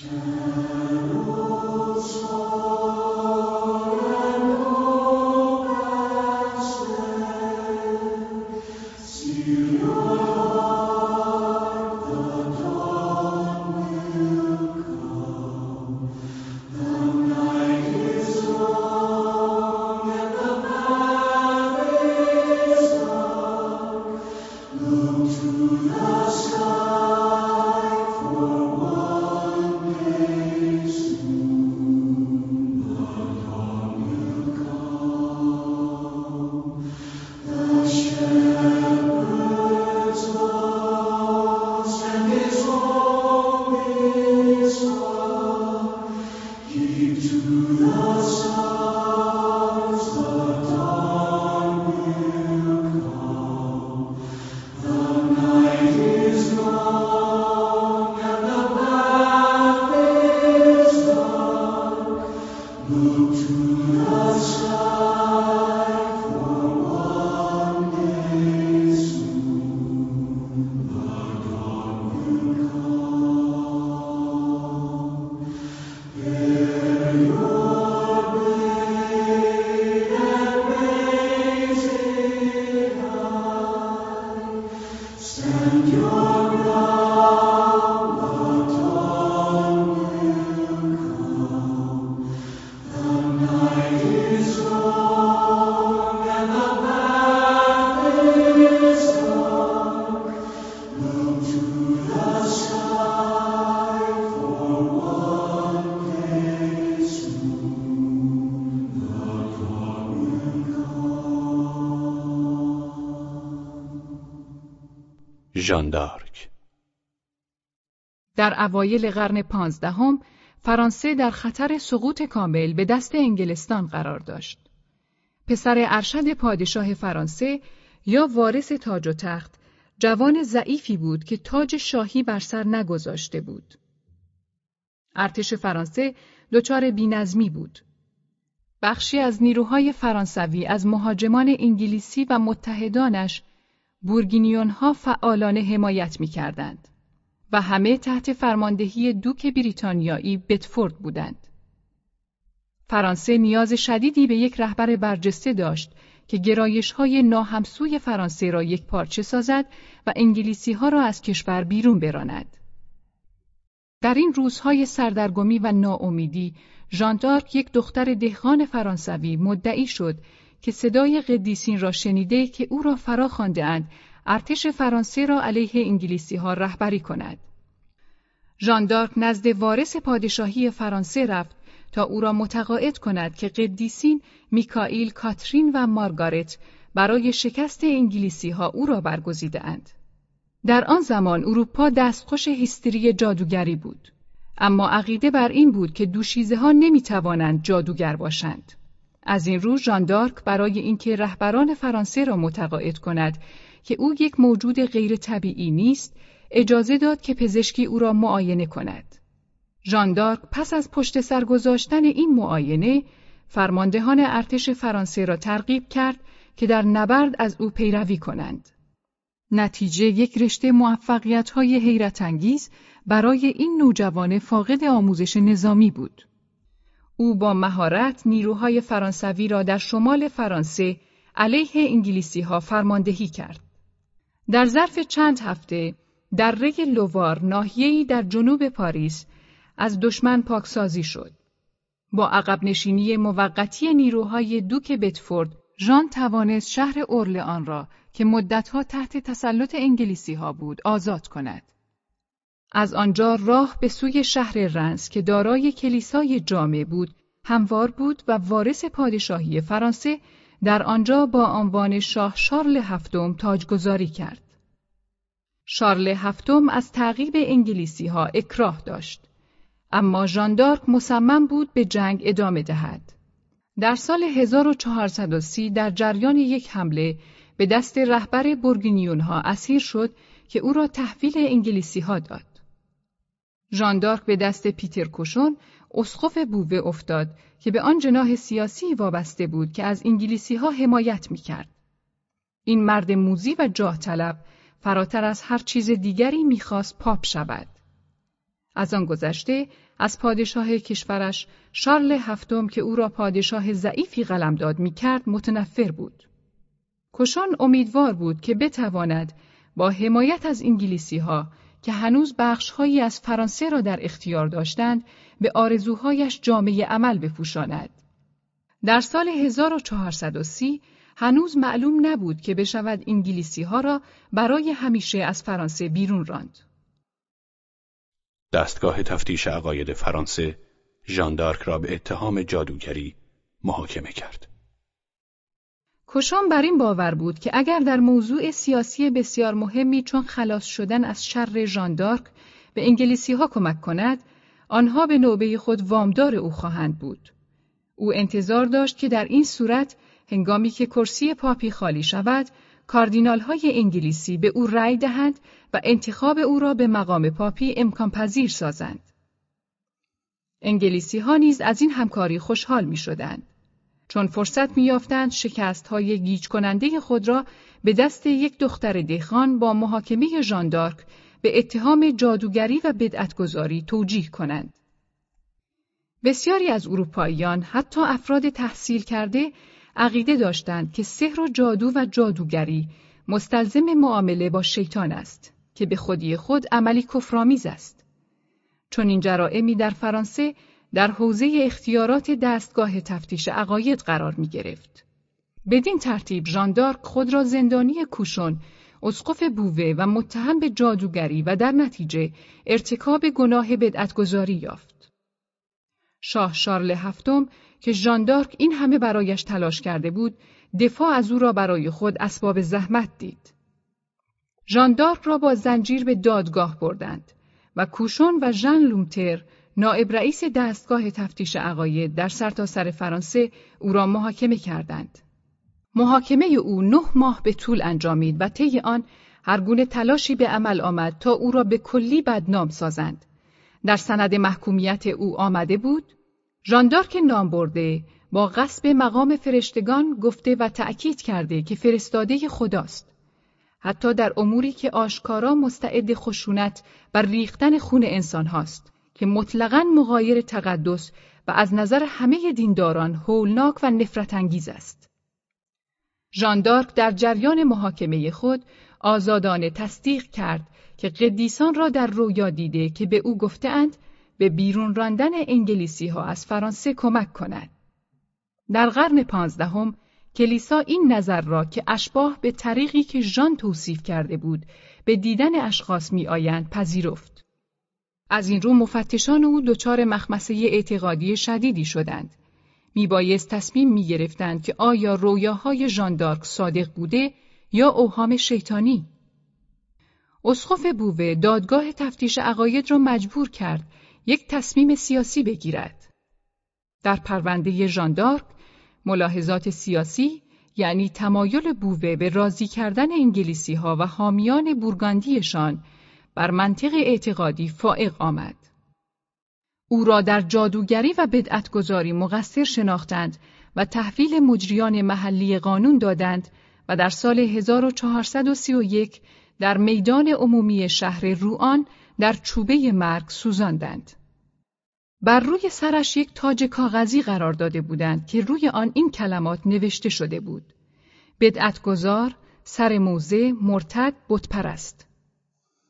Jesus. ژاندارک در اوایل قرن پانزدهم فرانسه در خطر سقوط کامل به دست انگلستان قرار داشت. پسر ارشد پادشاه فرانسه یا وارث تاج و تخت جوان ضعیفی بود که تاج شاهی بر سر نگذاشته بود. ارتش فرانسه دچار بینظمی بود. بخشی از نیروهای فرانسوی از مهاجمان انگلیسی و متحدانش بورگینیون ها فعالانه حمایت می کردند و همه تحت فرماندهی دوک بریتانیایی بتفورد بودند. فرانسه نیاز شدیدی به یک رهبر برجسته داشت که گرایش های ناهمسوی فرانسه را یک پارچه سازد و انگلیسی ها را از کشور بیرون براند. در این روزهای سردرگمی و ناامیدی، ژاندارک یک دختر دهقان فرانسوی مدعی شد که صدای قدیسین را شنیده که او را فرا خواندهاند ارتش فرانسه را علیه انگلیسی ها رهبری کند. ژاندارک نزد وارث پادشاهی فرانسه رفت تا او را متقاعد کند که قدیسین میکائیل، کاترین و مارگارت برای شکست انگلیسی ها او را برگزیده اند. در آن زمان اروپا دستخوش هیستری جادوگری بود. اما عقیده بر این بود که دوشیزه ها نمی توانند جادوگر باشند. از این رو ژاندارک برای اینکه رهبران فرانسه را متقاعد کند که او یک موجود غیر طبیعی نیست، اجازه داد که پزشکی او را معاینه کند. ژاندارک پس از پشت سر گذاشتن این معاینه، فرماندهان ارتش فرانسه را ترغیب کرد که در نبرد از او پیروی کنند. نتیجه یک رشته موفقیت های حیرت انگیز برای این نوجوان فاقد آموزش نظامی بود. او با مهارت نیروهای فرانسوی را در شمال فرانسه علیه انگلیسی ها فرماندهی کرد. در ظرف چند هفته در ری لووار ناحیه‌ای در جنوب پاریس از دشمن پاکسازی شد. با عقب نشینی موقتی نیروهای دوک بتفورد، ژان توانست شهر اورلئان را که مدتها تحت تسلط انگلیسی ها بود آزاد کند. از آنجا راه به سوی شهر رنس که دارای کلیسای جامع بود هموار بود و وارث پادشاهی فرانسه در آنجا با عنوان شاه شارل هفتم تاجگذاری کرد. شارل هفتم از تعقیب انگلیسی ها اکراه داشت. اما ژاندارک مصمم بود به جنگ ادامه دهد. در سال 1430 در جریان یک حمله به دست رهبر برگینیون ها اسیر شد که او را تحویل انگلیسی ها داد. ژاندارک به دست پیتر کوشون اسقف بووه افتاد که به آن جناح سیاسی وابسته بود که از انگلیسی ها حمایت می کرد. این مرد موزی و جاه طلب فراتر از هر چیز دیگری می‌خواست پاپ شود. از آن گذشته از پادشاه کشورش شارل هفتم که او را پادشاه ضعیفی قلمداد می‌کرد متنفر بود. کشان امیدوار بود که بتواند با حمایت از انگلیسی ها که هنوز بخشهایی از فرانسه را در اختیار داشتند به آرزوهایش جامعه عمل بپوشاند. در سال 1430 هنوز معلوم نبود که بشود انگلیسی ها را برای همیشه از فرانسه بیرون راند. دستگاه تفتیش عقاید فرانسه ژاندارک را به اتهام جادوگری محاکمه کرد. کشان بر این باور بود که اگر در موضوع سیاسی بسیار مهمی چون خلاص شدن از شر ژاندارک به انگلیسی ها کمک کند، آنها به نوبه خود وامدار او خواهند بود. او انتظار داشت که در این صورت هنگامی که کرسی پاپی خالی شود، کاردینال های انگلیسی به او رأی دهند و انتخاب او را به مقام پاپی امکان پذیر سازند. انگلیسی ها نیز از این همکاری خوشحال می شدند. چون فرصت می یافتند شکست های گیج کننده خود را به دست یک دختر دهخان با محاکمه ژاندارک به اتهام جادوگری و بدعتگذاری توجیه کنند. بسیاری از اروپاییان حتی افراد تحصیل کرده عقیده داشتند که سحر و جادو و جادوگری مستلزم معامله با شیطان است که به خودی خود عملی کفرآمیز است. چون این جرائمی در فرانسه در حوزه اختیارات دستگاه تفتیش عقاید قرار می گرفت. بدین ترتیب ژاندارک خود را زندانی کوشون، اسقف بووه و متهم به جادوگری و در نتیجه ارتکاب گناه بدعتگذاری یافت. شاه شارل هفتم که ژاندارک این همه برایش تلاش کرده بود، دفاع از او را برای خود اسباب زحمت دید. ژاندارک را با زنجیر به دادگاه بردند و کوشون و ژن لومتر نائب رئیس دستگاه تفتیش عقاید در سرتاسر سر فرانسه او را محاکمه کردند. محاکمه او نه ماه به طول انجامید و طی آن هر گونه تلاشی به عمل آمد تا او را به کلی بدنام سازند. در سند محکومیت او آمده بود ژاندارک نام برده با غصب مقام فرشتگان گفته و تأکید کرده که فرستاده خداست. حتی در اموری که آشکارا مستعد خشونت بر ریختن خون انسان هاست که مطلقا مغایر تقدس و از نظر همه دینداران هولناک و نفرت انگیز است. ژاندارک در جریان محاکمه خود آزادانه تصدیق کرد که قدیسان را در رویا دیده که به او گفتهاند به بیرون راندن انگلیسی ها از فرانسه کمک کند. در قرن پانزدهم کلیسا این نظر را که اشباه به طریقی که ژان توصیف کرده بود به دیدن اشخاص می آیند پذیرفت. از این رو مفتشان او دچار مخمسه اعتقادی شدیدی شدند. میبایست تصمیم می گرفتند که آیا رویاهای ژاندارک صادق بوده یا اوهام شیطانی. اسقف بووه دادگاه تفتیش عقاید را مجبور کرد یک تصمیم سیاسی بگیرد. در پرونده ژاندارک ملاحظات سیاسی یعنی تمایل بووه به راضی کردن انگلیسی ها و حامیان بورگاندیشان بر منطق اعتقادی فائق آمد. او را در جادوگری و بدعتگذاری مقصر شناختند و تحویل مجریان محلی قانون دادند و در سال 1431 در میدان عمومی شهر روان در چوبه مرگ سوزاندند. بر روی سرش یک تاج کاغذی قرار داده بودند که روی آن این کلمات نوشته شده بود. بدعتگذار، سر موزه، مرتد، بتپرست.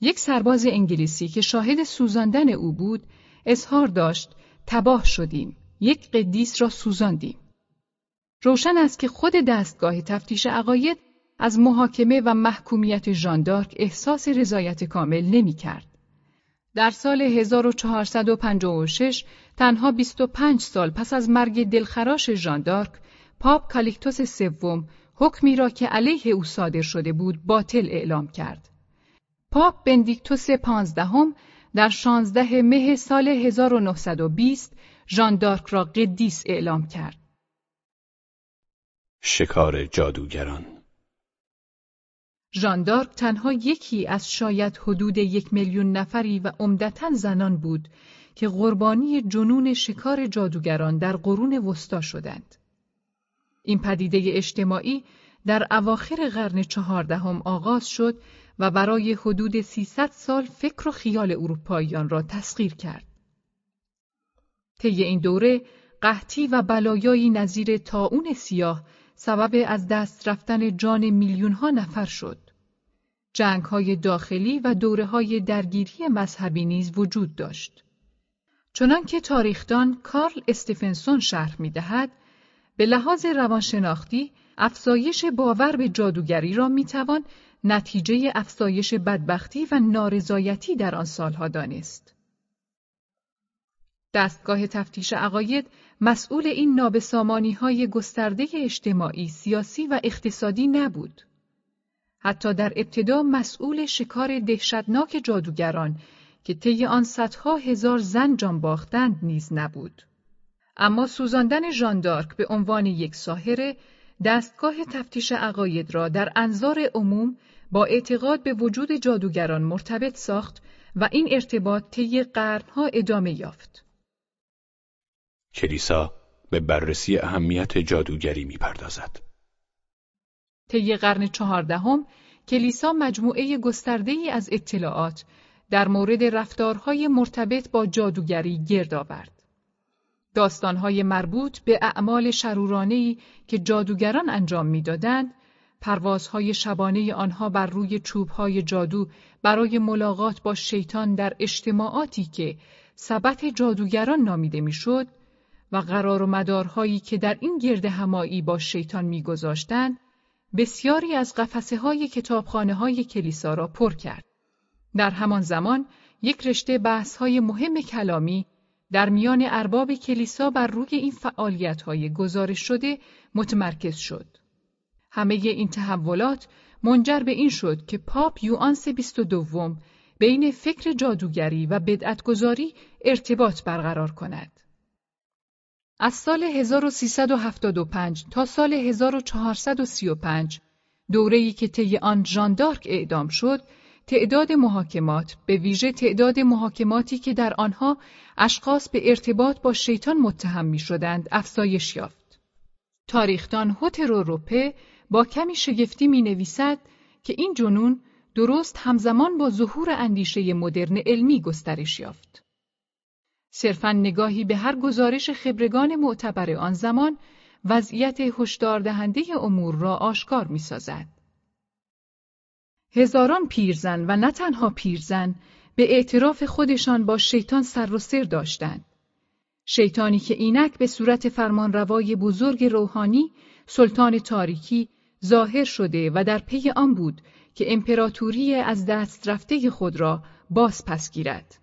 یک سرباز انگلیسی که شاهد سوزاندن او بود، اظهار داشت تباه شدیم، یک قدیس را سوزاندیم. روشن است که خود دستگاه تفتیش عقاید از محاکمه و محکومیت ژاندارک احساس رضایت کامل نمی کرد. در سال 1456 تنها 25 سال پس از مرگ دلخراش ژاندارک پاپ کالیکتوس سوم حکمی را که علیه او صادر شده بود باطل اعلام کرد. پاپ بندیکتوس پانزدهم در 16 مه سال 1920 ژاندارک را قدیس اعلام کرد. شکار جادوگران ژاندارک تنها یکی از شاید حدود یک میلیون نفری و عمدتا زنان بود که قربانی جنون شکار جادوگران در قرون وسطا شدند. این پدیده اجتماعی در اواخر قرن چهاردهم آغاز شد و برای حدود 300 سال فکر و خیال اروپاییان را تسخیر کرد. طی این دوره قحطی و بلایایی نظیر تاون سیاه سبب از دست رفتن جان میلیون ها نفر شد. جنگ های داخلی و دوره های درگیری مذهبی نیز وجود داشت. چنانکه تاریخدان کارل استفنسون شرح می دهد، به لحاظ روانشناختی افزایش باور به جادوگری را می توان نتیجه افزایش بدبختی و نارضایتی در آن سالها دانست. دستگاه تفتیش عقاید مسئول این نابسامانی های گسترده اجتماعی، سیاسی و اقتصادی نبود. حتی در ابتدا مسئول شکار دهشتناک جادوگران که طی آن صدها هزار زن جان باختند نیز نبود. اما سوزاندن ژاندارک به عنوان یک ساحره دستگاه تفتیش عقاید را در انظار عموم با اعتقاد به وجود جادوگران مرتبط ساخت و این ارتباط طی قرنها ادامه یافت. کلیسا به بررسی اهمیت جادوگری می‌پردازد. طی قرن چهاردهم کلیسا مجموعه گسترده ای از اطلاعات در مورد رفتارهای مرتبط با جادوگری گرد آورد. داستانهای مربوط به اعمال شرورانهی که جادوگران انجام می‌دادند، پروازهای شبانه آنها بر روی چوبهای جادو برای ملاقات با شیطان در اجتماعاتی که سبت جادوگران نامیده می‌شد و قرار و مدارهایی که در این گرد همایی با شیطان میگذاشتند بسیاری از قفسه های کتابخانه های کلیسا را پر کرد. در همان زمان یک رشته بحث های مهم کلامی در میان ارباب کلیسا بر روی این فعالیت های گزارش شده متمرکز شد. همه این تحولات منجر به این شد که پاپ یوانس بیست و دوم بین فکر جادوگری و بدعتگذاری ارتباط برقرار کند. از سال 1375 تا سال 1435 دوره‌ای که طی آن ژاندارک اعدام شد تعداد محاکمات به ویژه تعداد محاکماتی که در آنها اشخاص به ارتباط با شیطان متهم می شدند افزایش یافت. تاریخدان هوترو روپه با کمی شگفتی می نویسد که این جنون درست همزمان با ظهور اندیشه مدرن علمی گسترش یافت. صرفا نگاهی به هر گزارش خبرگان معتبر آن زمان وضعیت هشدار دهنده امور را آشکار می سازد. هزاران پیرزن و نه تنها پیرزن به اعتراف خودشان با شیطان سر و سر داشتند. شیطانی که اینک به صورت فرمانروای بزرگ روحانی سلطان تاریکی ظاهر شده و در پی آن بود که امپراتوری از دست رفته خود را باز پس گیرد.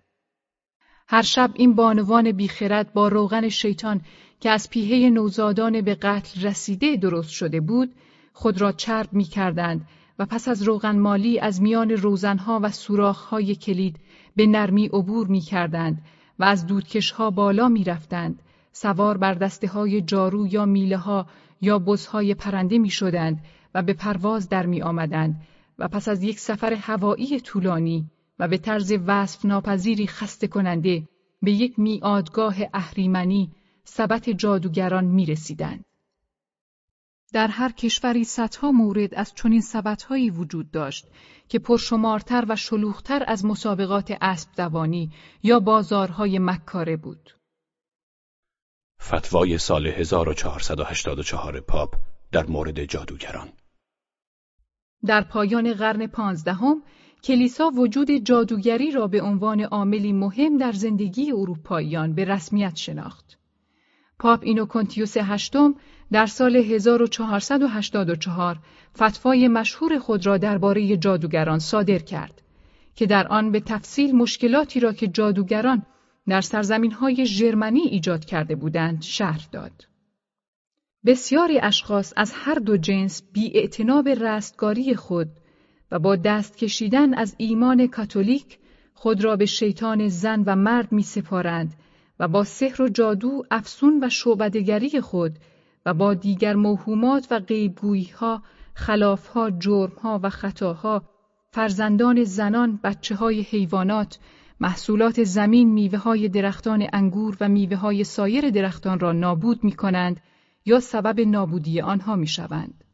هر شب این بانوان بیخرد با روغن شیطان که از پیهه نوزادان به قتل رسیده درست شده بود، خود را چرب می کردند و پس از روغن مالی از میان روزنها و سوراخهای کلید به نرمی عبور می کردند و از دودکشها بالا می رفتند، سوار بر دسته های جارو یا میله ها یا بزهای پرنده می شدند و به پرواز در می آمدند و پس از یک سفر هوایی طولانی و به طرز وصف ناپذیری خسته کننده به یک میادگاه اهریمنی سبت جادوگران می رسیدند. در هر کشوری صدها مورد از چنین سبتهایی وجود داشت که پرشمارتر و شلوغتر از مسابقات اسب دوانی یا بازارهای مکاره بود. فتوای سال 1484 پاپ در مورد جادوگران در پایان قرن پانزدهم کلیسا وجود جادوگری را به عنوان عاملی مهم در زندگی اروپاییان به رسمیت شناخت. پاپ اینوکنتیوس هشتم در سال 1484 فتوای مشهور خود را درباره جادوگران صادر کرد که در آن به تفصیل مشکلاتی را که جادوگران در سرزمین های ژرمنی ایجاد کرده بودند شهر داد. بسیاری اشخاص از هر دو جنس بی به رستگاری خود و با دست کشیدن از ایمان کاتولیک خود را به شیطان زن و مرد می سپارند و با سحر و جادو افسون و شعبدگری خود و با دیگر موهومات و غیبگوییها، خلافها، جرمها و خطاها فرزندان زنان، بچه های حیوانات، محصولات زمین، میوه های درختان انگور و میوه های سایر درختان را نابود می کنند یا سبب نابودی آنها می شوند.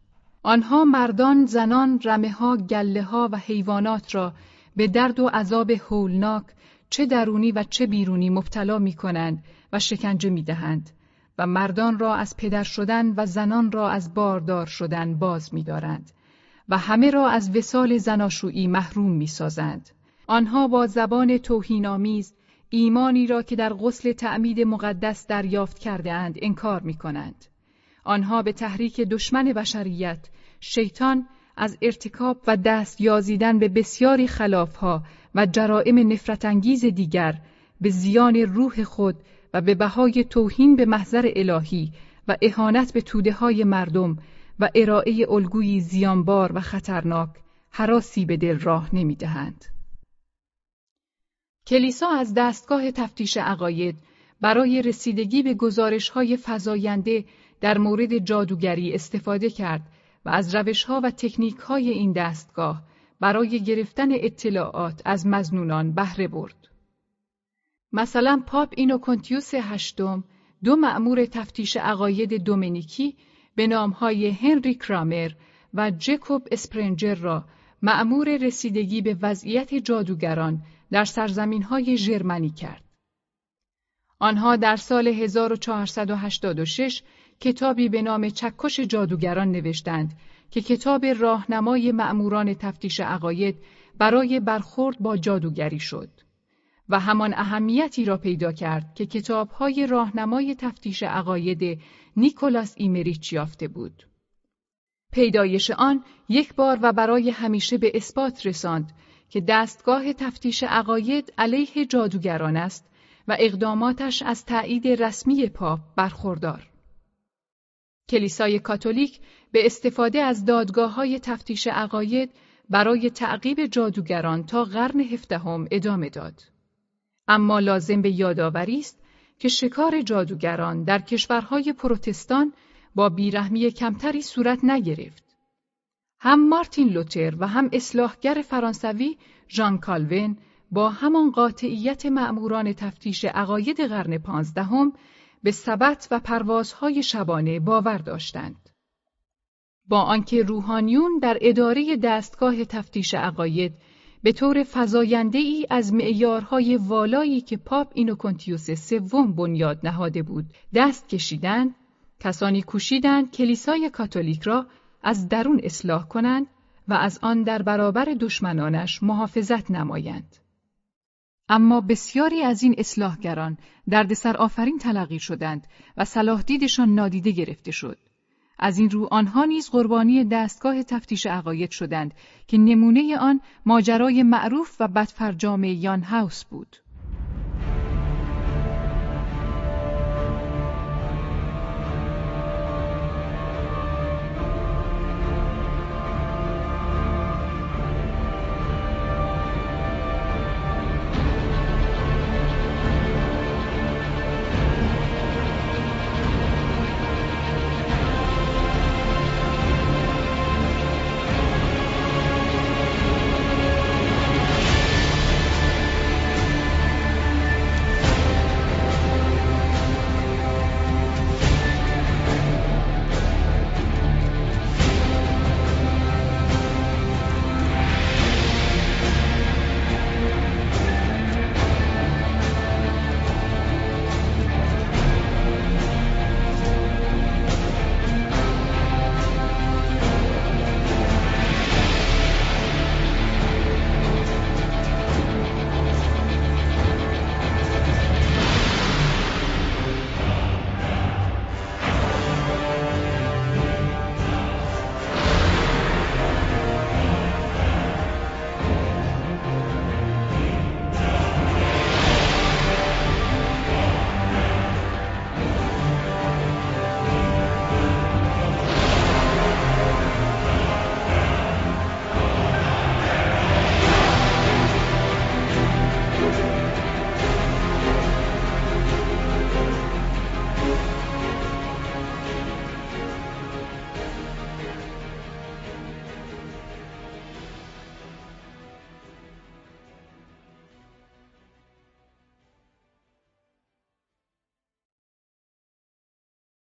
آنها مردان، زنان، رمه ها، گله ها و حیوانات را به درد و عذاب هولناک چه درونی و چه بیرونی مبتلا می کنند و شکنجه می دهند و مردان را از پدر شدن و زنان را از باردار شدن باز می دارند و همه را از وسال زناشویی محروم می سازند. آنها با زبان توهینآمیز ایمانی را که در غسل تعمید مقدس دریافت کرده اند انکار می کنند. آنها به تحریک دشمن بشریت شیطان از ارتکاب و دست یازیدن به بسیاری خلافها و جرائم نفرتانگیز دیگر به زیان روح خود و به بهای توهین به محضر الهی و اهانت به توده های مردم و ارائه الگویی زیانبار و خطرناک حراسی به دل راه نمی‌دهند. کلیسا از دستگاه تفتیش عقاید برای رسیدگی به گزارش های فضاینده در مورد جادوگری استفاده کرد و از روشها و تکنیک های این دستگاه برای گرفتن اطلاعات از مزنونان بهره برد. مثلا پاپ اینوکنتیوس هشتم دو مأمور تفتیش عقاید دومینیکی به نامهای هنری کرامر و جکوب اسپرنجر را مأمور رسیدگی به وضعیت جادوگران در سرزمین های ژرمنی کرد. آنها در سال 1486 کتابی به نام چکش جادوگران نوشتند که کتاب راهنمای مأموران تفتیش عقاید برای برخورد با جادوگری شد و همان اهمیتی را پیدا کرد که کتابهای راهنمای تفتیش عقاید نیکولاس ایمریچ یافته بود. پیدایش آن یک بار و برای همیشه به اثبات رساند که دستگاه تفتیش عقاید علیه جادوگران است و اقداماتش از تایید رسمی پاپ برخوردار. کلیسای کاتولیک به استفاده از دادگاه های تفتیش عقاید برای تعقیب جادوگران تا قرن هفدهم ادامه داد. اما لازم به یادآوری است که شکار جادوگران در کشورهای پروتستان با بیرحمی کمتری صورت نگرفت. هم مارتین لوتر و هم اصلاحگر فرانسوی ژان کالوین با همان قاطعیت مأموران تفتیش عقاید قرن پانزدهم به سبت و پروازهای شبانه باور داشتند. با آنکه روحانیون در اداره دستگاه تفتیش عقاید به طور فزاینده ای از معیارهای والایی که پاپ اینوکنتیوس سوم بنیاد نهاده بود دست کشیدند کسانی کوشیدند کلیسای کاتولیک را از درون اصلاح کنند و از آن در برابر دشمنانش محافظت نمایند. اما بسیاری از این اصلاحگران دردسر آفرین تلقی شدند و صلاح دیدشان نادیده گرفته شد. از این رو آنها نیز قربانی دستگاه تفتیش عقاید شدند که نمونه آن ماجرای معروف و بدفرجام یان هاوس بود.